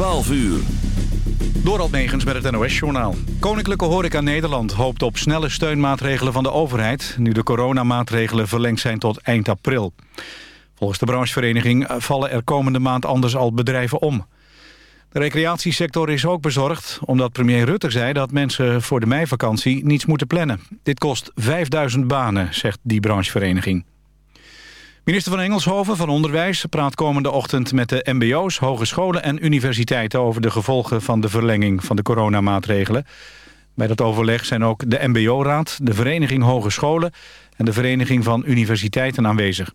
12 uur. Megens met het NOS-journaal. Koninklijke Horeca Nederland hoopt op snelle steunmaatregelen van de overheid... nu de coronamaatregelen verlengd zijn tot eind april. Volgens de branchevereniging vallen er komende maand anders al bedrijven om. De recreatiesector is ook bezorgd, omdat premier Rutte zei... dat mensen voor de meivakantie niets moeten plannen. Dit kost 5000 banen, zegt die branchevereniging. Minister van Engelshoven van Onderwijs praat komende ochtend met de mbo's, hogescholen en universiteiten over de gevolgen van de verlenging van de coronamaatregelen. Bij dat overleg zijn ook de mbo-raad, de Vereniging Hogescholen en de Vereniging van Universiteiten aanwezig.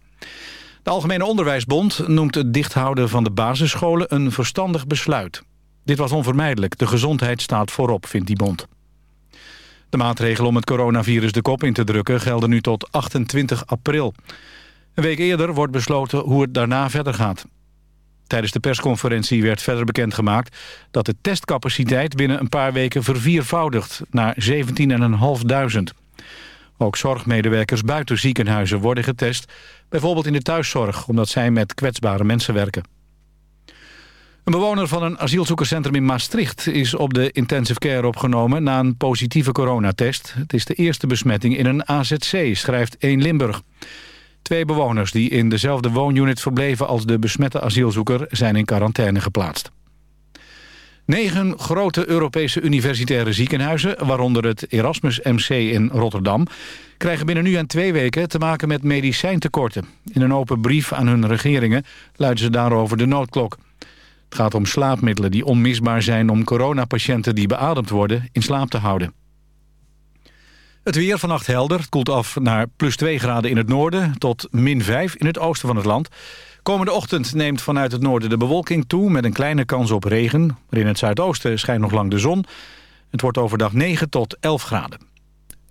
De Algemene Onderwijsbond noemt het dichthouden van de basisscholen een verstandig besluit. Dit was onvermijdelijk. De gezondheid staat voorop, vindt die bond. De maatregelen om het coronavirus de kop in te drukken gelden nu tot 28 april. Een week eerder wordt besloten hoe het daarna verder gaat. Tijdens de persconferentie werd verder bekendgemaakt... dat de testcapaciteit binnen een paar weken verviervoudigt naar 17.500. Ook zorgmedewerkers buiten ziekenhuizen worden getest... bijvoorbeeld in de thuiszorg, omdat zij met kwetsbare mensen werken. Een bewoner van een asielzoekerscentrum in Maastricht... is op de intensive care opgenomen na een positieve coronatest. Het is de eerste besmetting in een AZC, schrijft 1 Limburg. Twee bewoners die in dezelfde woonunit verbleven als de besmette asielzoeker zijn in quarantaine geplaatst. Negen grote Europese universitaire ziekenhuizen, waaronder het Erasmus MC in Rotterdam, krijgen binnen nu en twee weken te maken met medicijntekorten. In een open brief aan hun regeringen luiden ze daarover de noodklok. Het gaat om slaapmiddelen die onmisbaar zijn om coronapatiënten die beademd worden in slaap te houden. Het weer vannacht helder. Het koelt af naar plus 2 graden in het noorden tot min 5 in het oosten van het land. Komende ochtend neemt vanuit het noorden de bewolking toe... met een kleine kans op regen. Maar in het zuidoosten schijnt nog lang de zon. Het wordt overdag 9 tot 11 graden.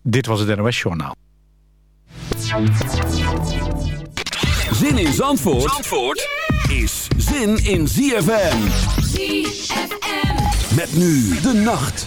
Dit was het NOS Journaal. Zin in Zandvoort, Zandvoort is zin in ZFM. ZFM. Met nu de nacht.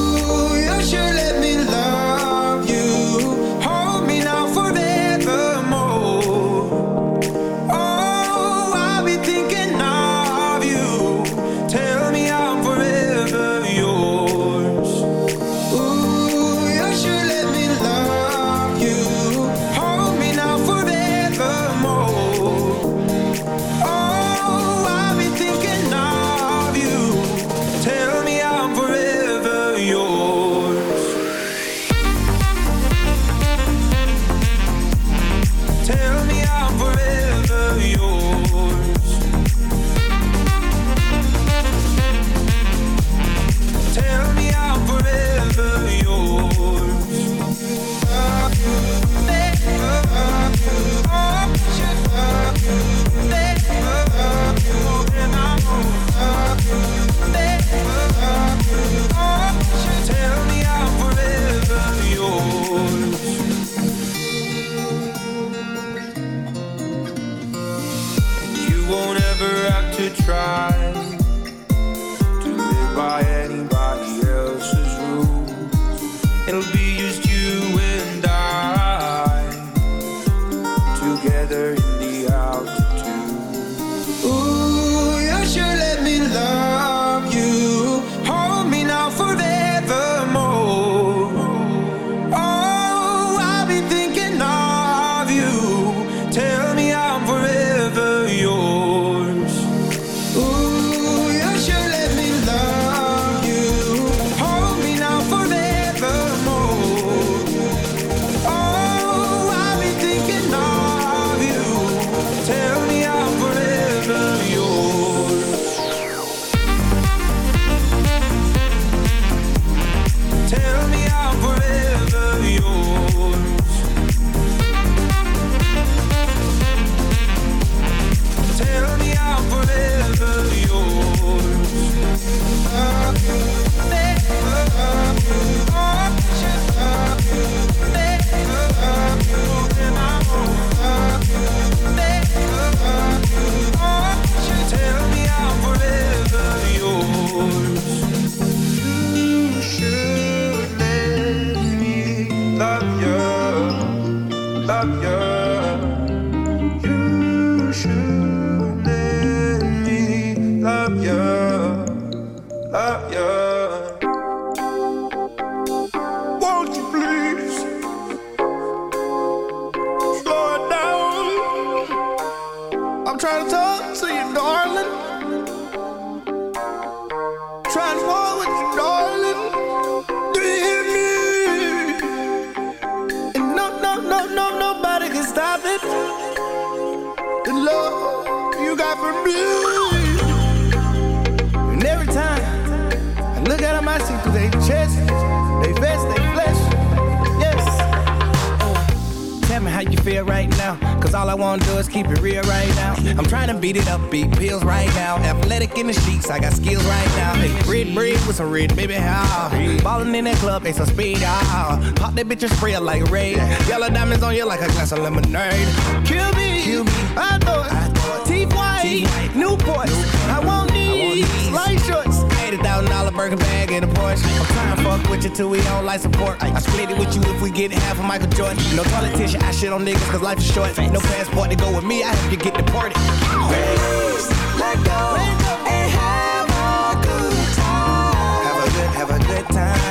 radar. Pop that bitch and spray it like raid. Yellow diamonds on you like a glass of lemonade. Kill me, Kill me. I thought. Teeth white, Newport. I want these. need light shorts. $80,000 burger bag in a Porsche. I'm trying to fuck with you till we don't like support. I split it with you if we get half of Michael Jordan. No politician, I shit on niggas cause life is short. No passport to go with me, I have to get deported. Please, let go, let go. and have a good time. Have a good, have a good time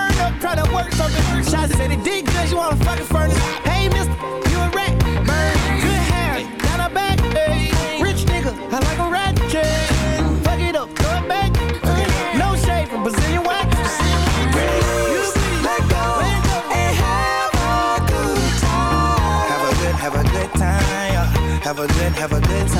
turned up, trying to work something. Shots said it did good, you wanna fucking furnace. Hey, mister, you a rat. Bird, good hair, down a back. Hey. Rich nigga, I like a rat. Yeah. Fuck it up, throw it back. No shade from Brazilian wax. Have a good, have a good time. Have a good, have a good time.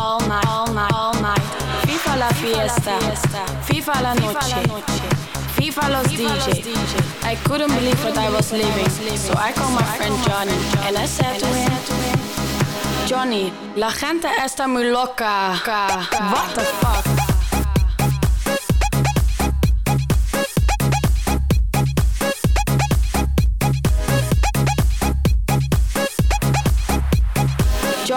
all night, all night, all night. Viva la fiesta, viva la noche, viva los DJs. I couldn't believe what I was living, so I called my friend Johnny and I said to him, Johnny, la gente está muy loca. What the fuck?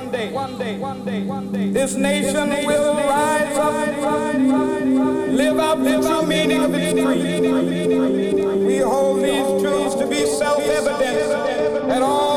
One day, one day, one day, one day, this nation will rise up, live out the true meaning of its creed. We hold these truths to be self-evident that all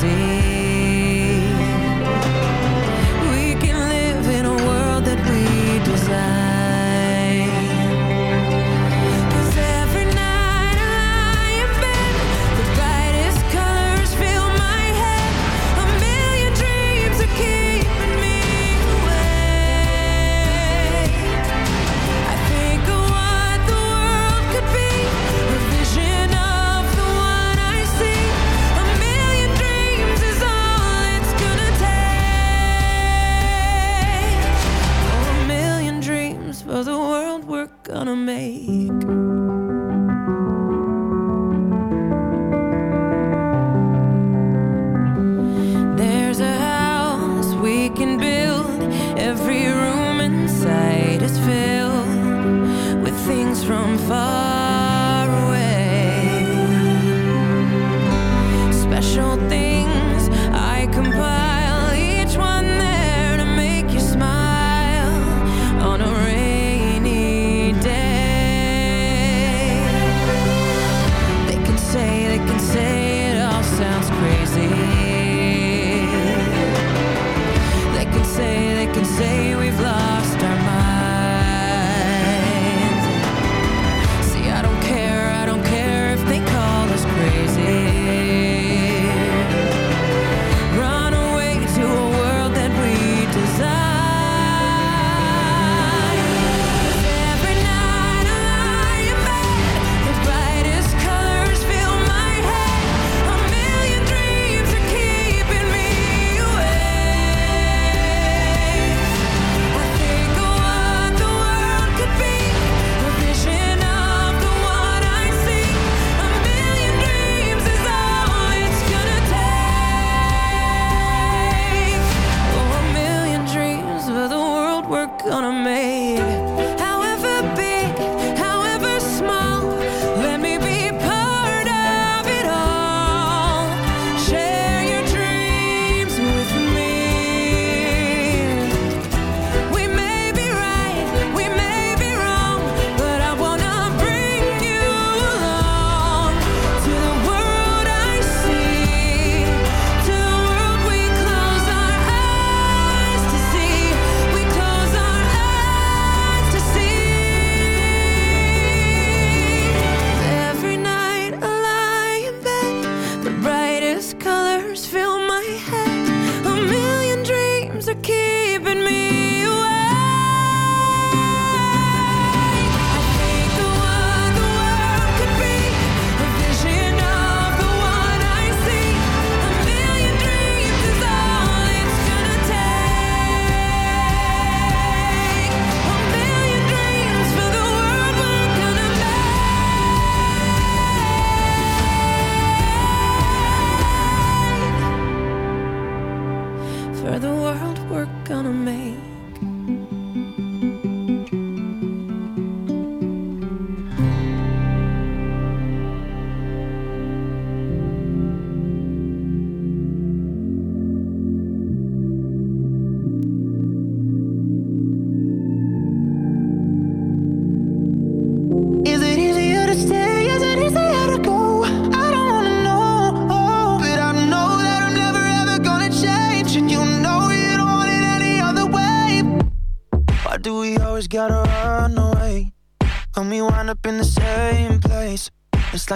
see.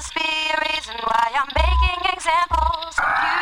must be a reason why I'm making examples of you.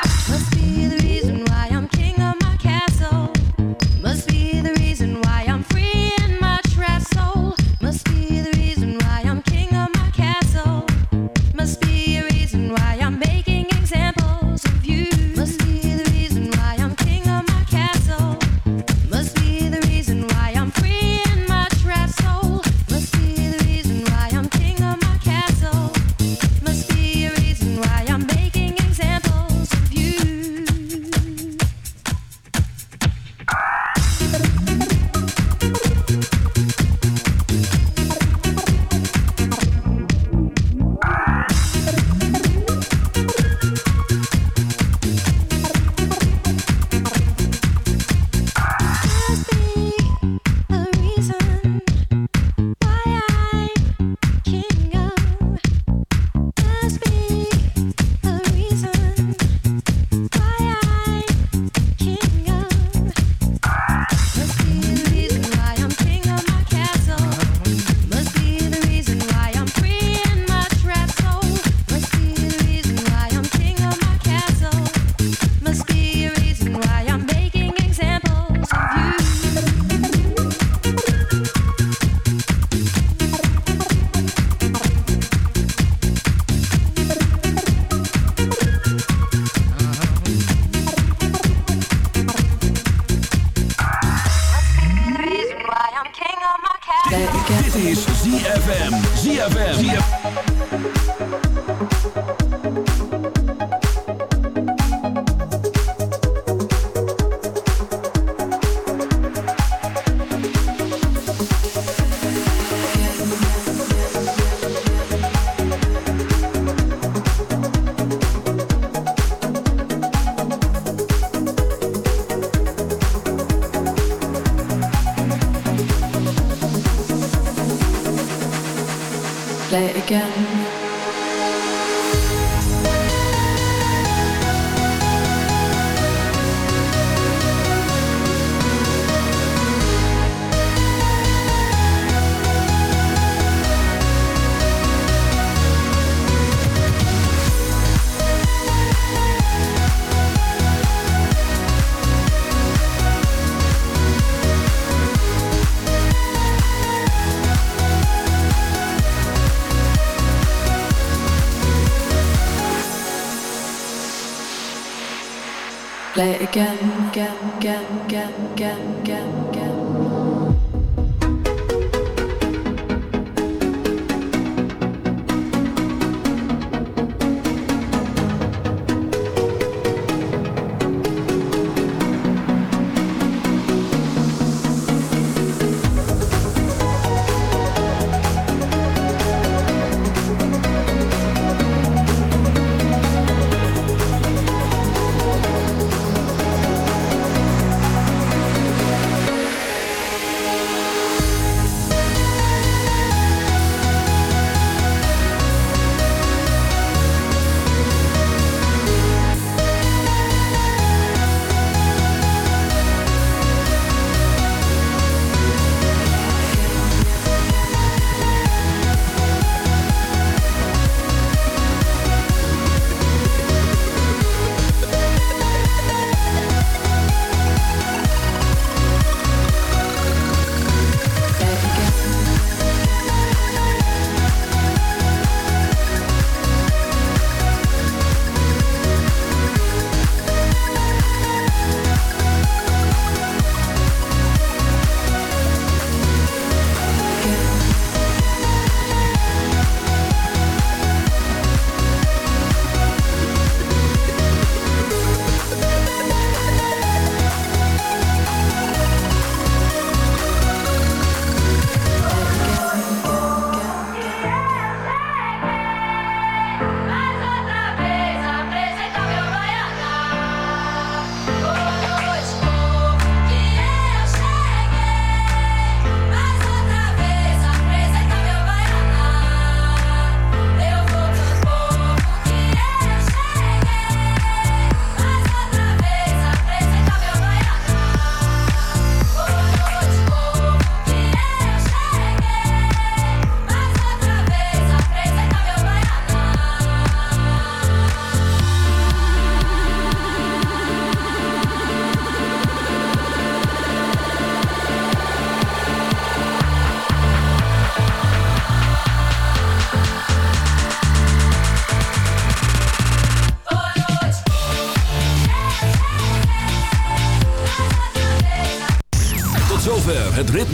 again. play again.